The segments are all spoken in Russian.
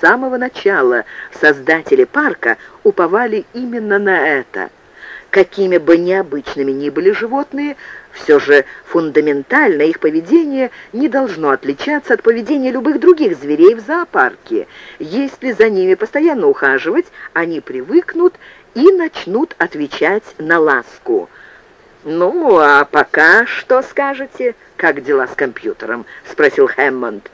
самого начала создатели парка уповали именно на это. Какими бы необычными ни были животные, все же фундаментально их поведение не должно отличаться от поведения любых других зверей в зоопарке. Если за ними постоянно ухаживать, они привыкнут и начнут отвечать на ласку. «Ну, а пока что скажете? Как дела с компьютером?» — спросил Хэммонд.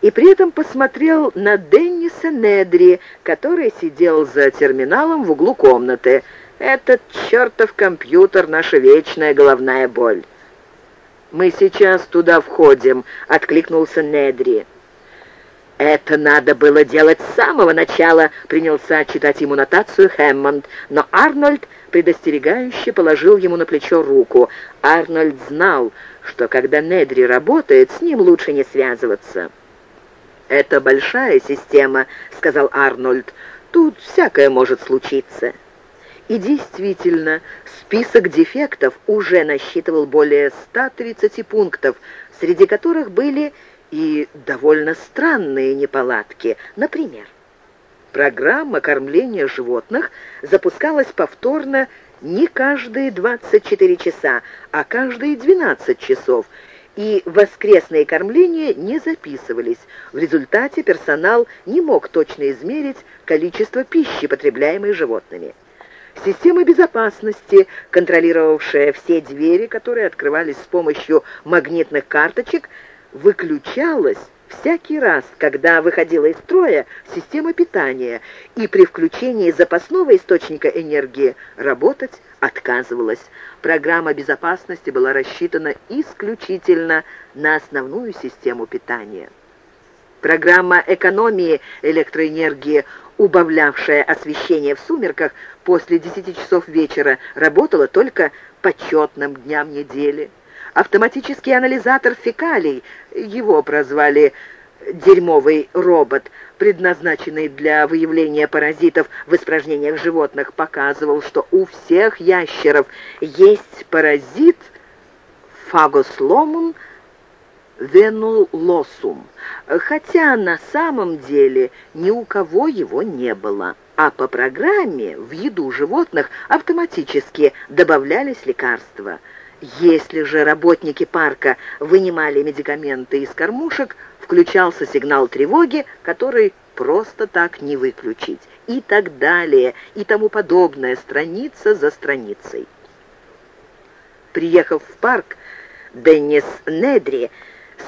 И при этом посмотрел на Денниса Недри, который сидел за терминалом в углу комнаты. «Этот чертов компьютер — наша вечная головная боль». «Мы сейчас туда входим», — откликнулся Недри. «Это надо было делать с самого начала», — принялся читать ему нотацию Хэммонд, но Арнольд предостерегающе положил ему на плечо руку. Арнольд знал, что когда Недри работает, с ним лучше не связываться. «Это большая система», — сказал Арнольд. «Тут всякое может случиться». И действительно, список дефектов уже насчитывал более 130 пунктов, среди которых были и довольно странные неполадки. Например, программа кормления животных запускалась повторно не каждые 24 часа, а каждые 12 часов, и воскресные кормления не записывались. В результате персонал не мог точно измерить количество пищи, потребляемой животными. Система безопасности, контролировавшая все двери, которые открывались с помощью магнитных карточек, выключалась всякий раз, когда выходила из строя система питания, и при включении запасного источника энергии работать отказывалась. Программа безопасности была рассчитана исключительно на основную систему питания. Программа экономии электроэнергии, убавлявшая освещение в сумерках после 10 часов вечера, работала только по четным дням недели. Автоматический анализатор фекалий, его прозвали «дерьмовый робот», предназначенный для выявления паразитов в испражнениях животных, показывал, что у всех ящеров есть паразит фагосломум венулосум, хотя на самом деле ни у кого его не было. А по программе в еду животных автоматически добавлялись лекарства – если же работники парка вынимали медикаменты из кормушек, включался сигнал тревоги, который просто так не выключить. И так далее, и тому подобное, страница за страницей. Приехав в парк, Деннис Недри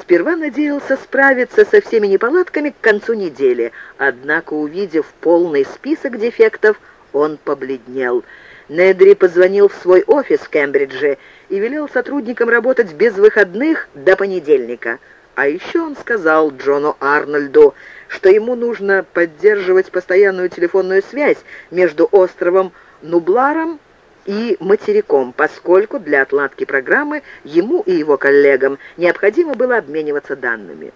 сперва надеялся справиться со всеми неполадками к концу недели, однако, увидев полный список дефектов, он побледнел – Недри позвонил в свой офис в Кембридже и велел сотрудникам работать без выходных до понедельника. А еще он сказал Джону Арнольду, что ему нужно поддерживать постоянную телефонную связь между островом Нубларом и материком, поскольку для отладки программы ему и его коллегам необходимо было обмениваться данными.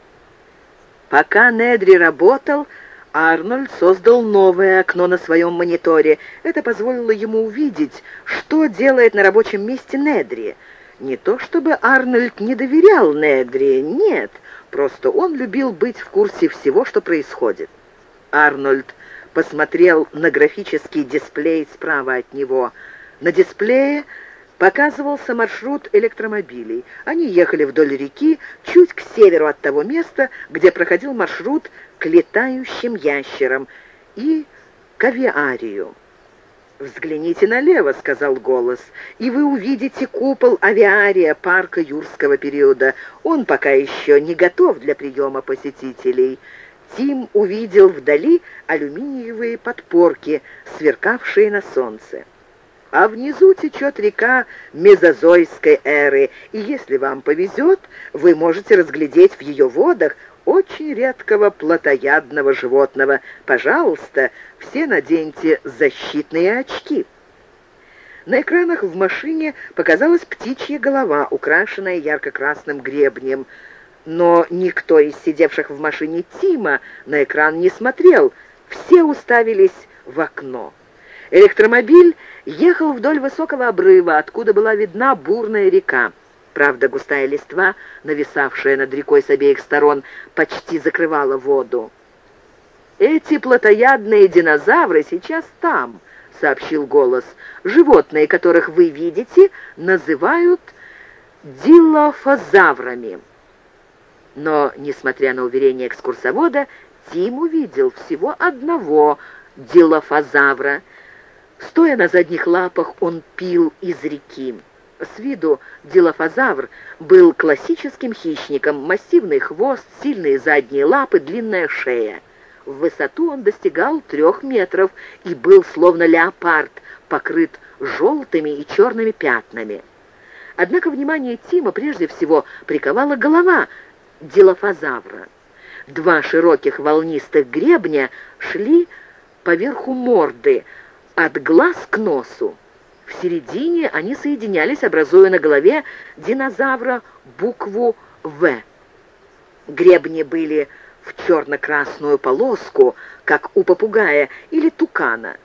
Пока Недри работал, Арнольд создал новое окно на своем мониторе. Это позволило ему увидеть, что делает на рабочем месте Недри. Не то чтобы Арнольд не доверял Недри, нет, просто он любил быть в курсе всего, что происходит. Арнольд посмотрел на графический дисплей справа от него. На дисплее показывался маршрут электромобилей. Они ехали вдоль реки, чуть к северу от того места, где проходил маршрут к летающим ящерам и к авиарию. «Взгляните налево», — сказал голос, — «и вы увидите купол авиария парка юрского периода. Он пока еще не готов для приема посетителей». Тим увидел вдали алюминиевые подпорки, сверкавшие на солнце а внизу течет река мезозойской эры, и если вам повезет, вы можете разглядеть в ее водах очень редкого плотоядного животного. Пожалуйста, все наденьте защитные очки». На экранах в машине показалась птичья голова, украшенная ярко-красным гребнем. Но никто из сидевших в машине Тима на экран не смотрел. Все уставились в окно. Электромобиль ехал вдоль высокого обрыва, откуда была видна бурная река. Правда, густая листва, нависавшая над рекой с обеих сторон, почти закрывала воду. «Эти плотоядные динозавры сейчас там», — сообщил голос. «Животные, которых вы видите, называют дилофазаврами». Но, несмотря на уверение экскурсовода, Тим увидел всего одного дилофазавра. Стоя на задних лапах, он пил из реки. С виду дилофазавр был классическим хищником, массивный хвост, сильные задние лапы, длинная шея. В высоту он достигал трех метров и был словно леопард, покрыт желтыми и черными пятнами. Однако внимание Тима прежде всего приковала голова дилофазавра. Два широких волнистых гребня шли поверху морды, от глаз к носу. В середине они соединялись, образуя на голове динозавра букву «В». Гребни были в черно-красную полоску, как у попугая или тукана.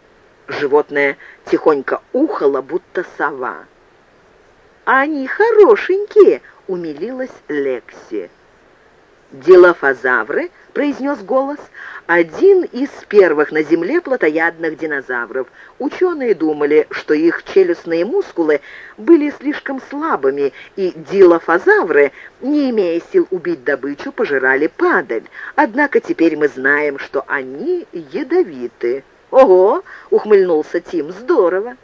Животное тихонько ухало, будто сова. «Они хорошенькие!» — умилилась Лекси. «Дилофазавры», — произнес голос, — «один из первых на Земле плотоядных динозавров. Ученые думали, что их челюстные мускулы были слишком слабыми, и дилофазавры, не имея сил убить добычу, пожирали падаль. Однако теперь мы знаем, что они ядовиты». «Ого!» — ухмыльнулся Тим. «Здорово!»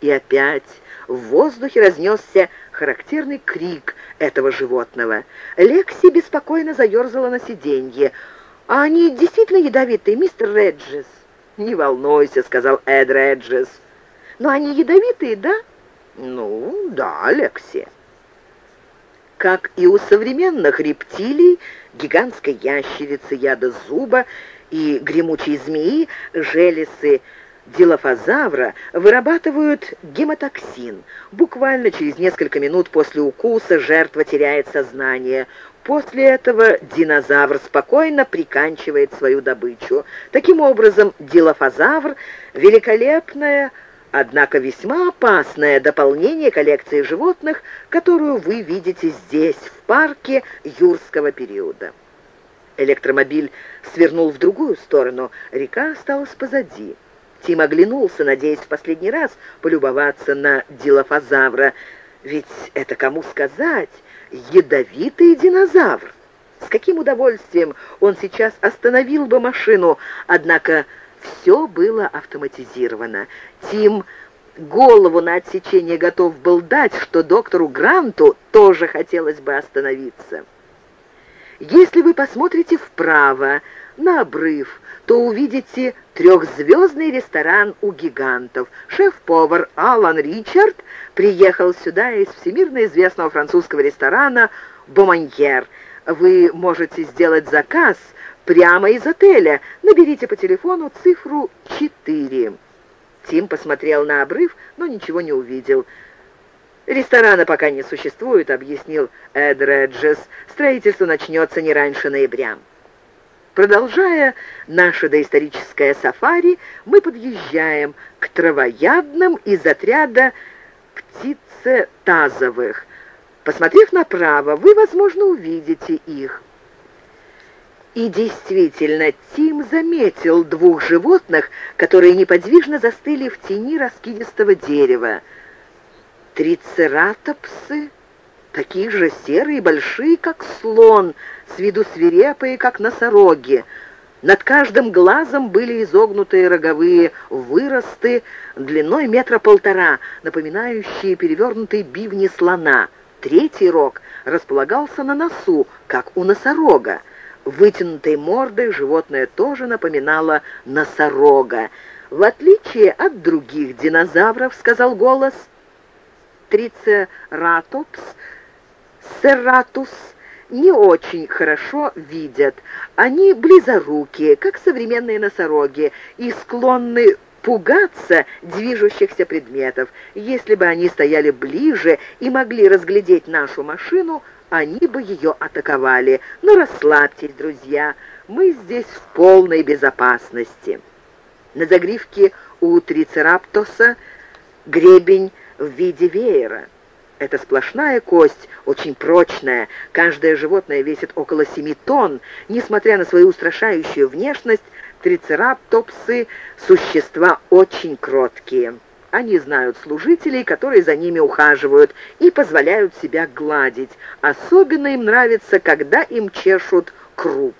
И опять в воздухе разнесся характерный крик этого животного. Лекси беспокойно заерзала на сиденье. «А они действительно ядовитые, мистер Реджес?» «Не волнуйся», — сказал Эд Реджес. «Но они ядовитые, да?» «Ну, да, Лекси». Как и у современных рептилий, гигантской ящерицы, яда зуба и гремучей змеи, желесы дилофазавра вырабатывают гематоксин. Буквально через несколько минут после укуса жертва теряет сознание. После этого динозавр спокойно приканчивает свою добычу. Таким образом, дилофазавр – великолепное, однако весьма опасное дополнение коллекции животных, которую вы видите здесь, в парке юрского периода. Электромобиль свернул в другую сторону, река осталась позади. Тим оглянулся, надеясь в последний раз полюбоваться на дилофазавра. Ведь это кому сказать? Ядовитый динозавр. С каким удовольствием он сейчас остановил бы машину, однако все было автоматизировано. Тим голову на отсечение готов был дать, что доктору Гранту тоже хотелось бы остановиться. Если вы посмотрите вправо, на обрыв, то увидите трехзвездный ресторан у гигантов. Шеф-повар Алан Ричард приехал сюда из всемирно известного французского ресторана «Боманьер». Вы можете сделать заказ прямо из отеля. Наберите по телефону цифру 4. Тим посмотрел на обрыв, но ничего не увидел. «Ресторана пока не существует», — объяснил Эд Реджес. «Строительство начнется не раньше ноября». Продолжая наше доисторическое сафари, мы подъезжаем к травоядным из отряда птицетазовых. Посмотрев направо, вы, возможно, увидите их. И действительно, Тим заметил двух животных, которые неподвижно застыли в тени раскидистого дерева. Трицератопсы такие же серые большие, как слон, с виду свирепые, как носороги. Над каждым глазом были изогнутые роговые выросты длиной метра полтора, напоминающие перевернутые бивни слона. Третий рог располагался на носу, как у носорога. Вытянутой мордой животное тоже напоминало носорога. «В отличие от других динозавров, — сказал голос, — трицератопс Серратус не очень хорошо видят. Они близорукие, как современные носороги, и склонны пугаться движущихся предметов. Если бы они стояли ближе и могли разглядеть нашу машину, они бы ее атаковали. Но расслабьтесь, друзья, мы здесь в полной безопасности. На загривке у трицераптоса гребень в виде веера. Это сплошная кость, очень прочная. Каждое животное весит около 7 тонн. Несмотря на свою устрашающую внешность, трицераптопсы – существа очень кроткие. Они знают служителей, которые за ними ухаживают и позволяют себя гладить. Особенно им нравится, когда им чешут круп.